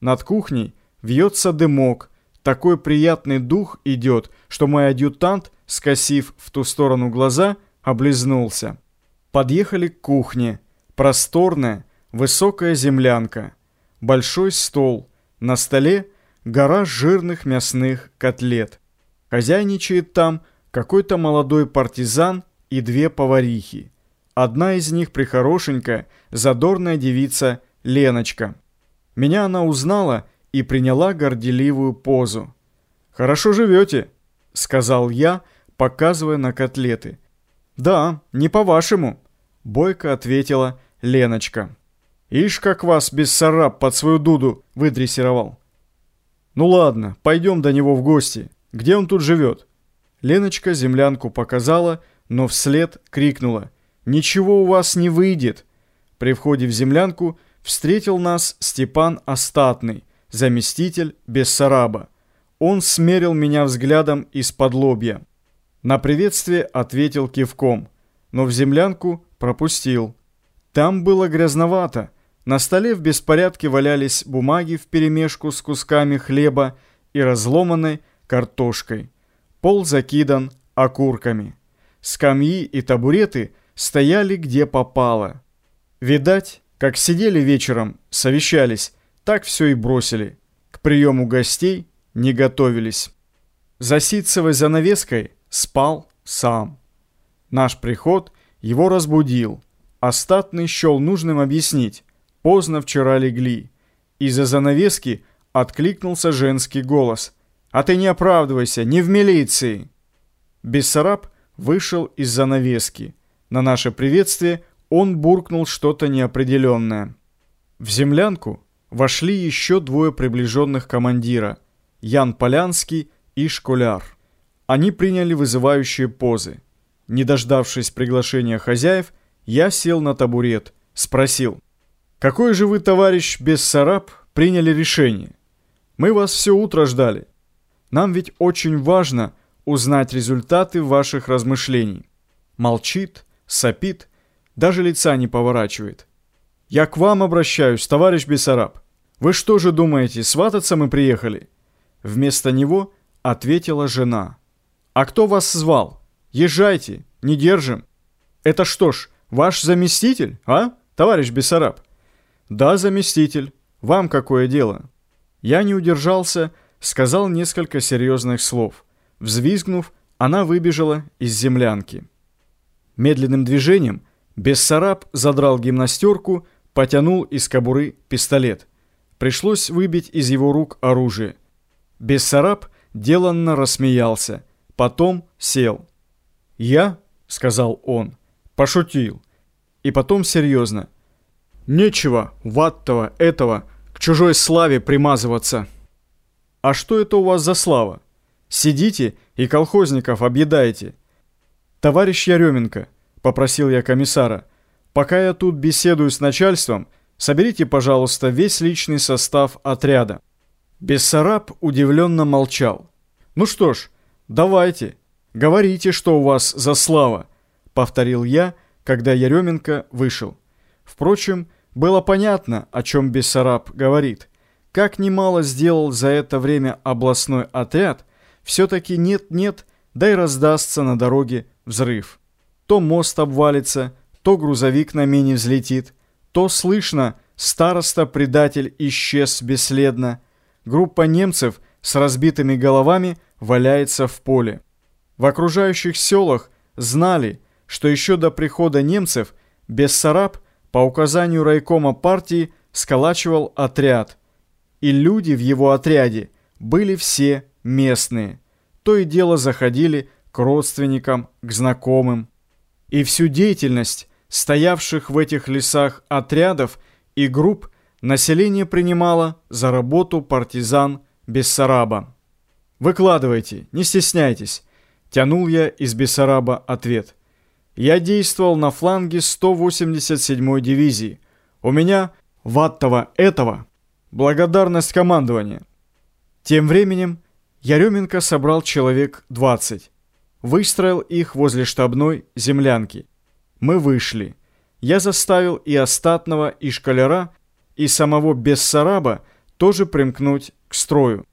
Над кухней вьется дымок. Такой приятный дух идет, что мой адъютант, скосив в ту сторону глаза, облизнулся. Подъехали к кухне. Просторная, высокая землянка. Большой стол. На столе гора жирных мясных котлет. Хозяйничает там какой-то молодой партизан и две поварихи. Одна из них прихорошенькая, задорная девица Леночка. Меня она узнала и приняла горделивую позу. «Хорошо живете», — сказал я, показывая на котлеты. «Да, не по-вашему», — бойко ответила Леночка. «Ишь, как вас Бессараб под свою дуду выдрессировал». «Ну ладно, пойдем до него в гости. Где он тут живет?» Леночка землянку показала, но вслед крикнула. «Ничего у вас не выйдет!» При входе в землянку встретил нас Степан Остатный, заместитель Бессараба. Он смерил меня взглядом из-под лобья. На приветствие ответил кивком, но в землянку пропустил. Там было грязновато. На столе в беспорядке валялись бумаги вперемешку с кусками хлеба и разломанной картошкой. Пол закидан окурками. Скамьи и табуреты стояли где попало. Видать, как сидели вечером, совещались, так все и бросили. К приему гостей не готовились. За ситцевой занавеской спал сам. Наш приход его разбудил. Остатный счел нужным объяснить. Поздно вчера легли. Из-за занавески откликнулся женский голос. «А ты не оправдывайся, не в милиции!» Бессараб вышел из занавески. На наше приветствие он буркнул что-то неопределенное. В землянку вошли еще двое приближенных командира – Ян Полянский и Школяр. Они приняли вызывающие позы. Не дождавшись приглашения хозяев, я сел на табурет, спросил, «Какой же вы, товарищ Бессараб, приняли решение? Мы вас все утро ждали. Нам ведь очень важно узнать результаты ваших размышлений». Молчит, сопит, даже лица не поворачивает. «Я к вам обращаюсь, товарищ Бессараб. Вы что же думаете, свататься мы приехали?» Вместо него ответила жена. «А кто вас звал? Езжайте, не держим». «Это что ж, ваш заместитель, а, товарищ Бессараб?» «Да, заместитель. Вам какое дело?» Я не удержался, сказал несколько серьезных слов. Взвизгнув, она выбежала из землянки. Медленным движением Бессараб задрал гимнастерку, потянул из кобуры пистолет. Пришлось выбить из его рук оружие. Бессараб деланно рассмеялся, потом сел. «Я?» — сказал он. «Пошутил». И потом серьезно. «Нечего, ваттого, этого, к чужой славе примазываться». «А что это у вас за слава? Сидите и колхозников объедаете. «Товарищ Яременко», — попросил я комиссара, «пока я тут беседую с начальством, соберите, пожалуйста, весь личный состав отряда». Бессараб удивленно молчал. «Ну что ж, давайте, говорите, что у вас за слава», — повторил я, когда Яременко вышел. Впрочем, было понятно, о чем Бессараб говорит. Как немало сделал за это время областной отряд, все-таки нет-нет, да и раздастся на дороге взрыв. То мост обвалится, то грузовик на мине взлетит, то слышно староста-предатель исчез бесследно. Группа немцев с разбитыми головами валяется в поле. В окружающих селах знали, что еще до прихода немцев Бессараб по указанию райкома партии сколачивал отряд. И люди в его отряде были все местные. То и дело заходили к родственникам, к знакомым. И всю деятельность стоявших в этих лесах отрядов и групп население принимало за работу партизан Бессараба. «Выкладывайте, не стесняйтесь», – тянул я из Бессараба ответ. «Я действовал на фланге 187-й дивизии. У меня ваттого этого благодарность командования». Тем временем Яременко собрал человек 20 выстроил их возле штабной землянки. Мы вышли. Я заставил и остатного, и школяра, и самого Бессараба тоже примкнуть к строю.